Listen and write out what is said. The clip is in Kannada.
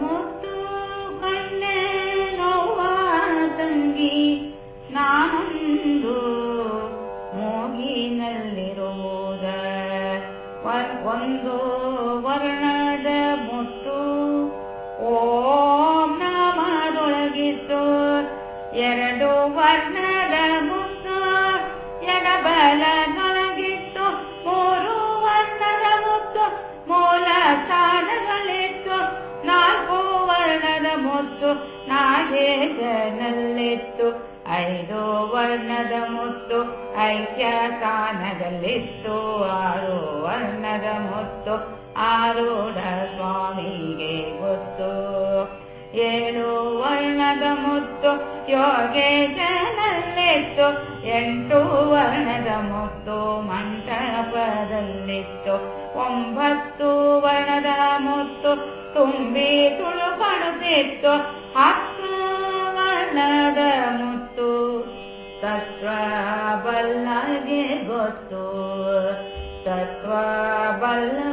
ಮುತ್ತು ಕಣ್ಣೆ ನೋವ ತಂಗಿ ನಾನೊಂದು ಮೂಗಿನಲ್ಲಿರುವುದ ಒಂದು ವರ್ಣದ ಮುತ್ತು ಓಂ ನಾಮದೊಳಗಿತ್ತು ಎರಡು ವರ್ಣದ ನಾಗೇಶನಲ್ಲಿತ್ತು ಐದು ವರ್ಣದ ಮುತ್ತು ಐಕ್ಯ ಸ್ಥಾನದಲ್ಲಿತ್ತು ಆರು ವರ್ಣದ ಮುತ್ತು ಆರೂಢ ಸ್ವಾಮಿಗೆ ಗೊತ್ತು. ಏಳು ವರ್ಣದ ಮುತ್ತು ಯೋಗೇಶನಲ್ಲಿತ್ತು. ಎಂಟು ವರ್ಣದ ಮುತ್ತು ಮಂಟಪದಲ್ಲಿತ್ತು. ಒಂಬತ್ತು ವರ್ಣದ ಮುತ್ತು ತುಂಬಿ ತುಳುಕಡುತ್ತಿತ್ತು ಹತ್ತು ವರ್ಣದ ಮುತ್ತು ತತ್ವ ಬಲ್ಲಗೆ ಗೊತ್ತು ತತ್ವ ಬಲ್ಲವಗೆ ಗೊತ್ತು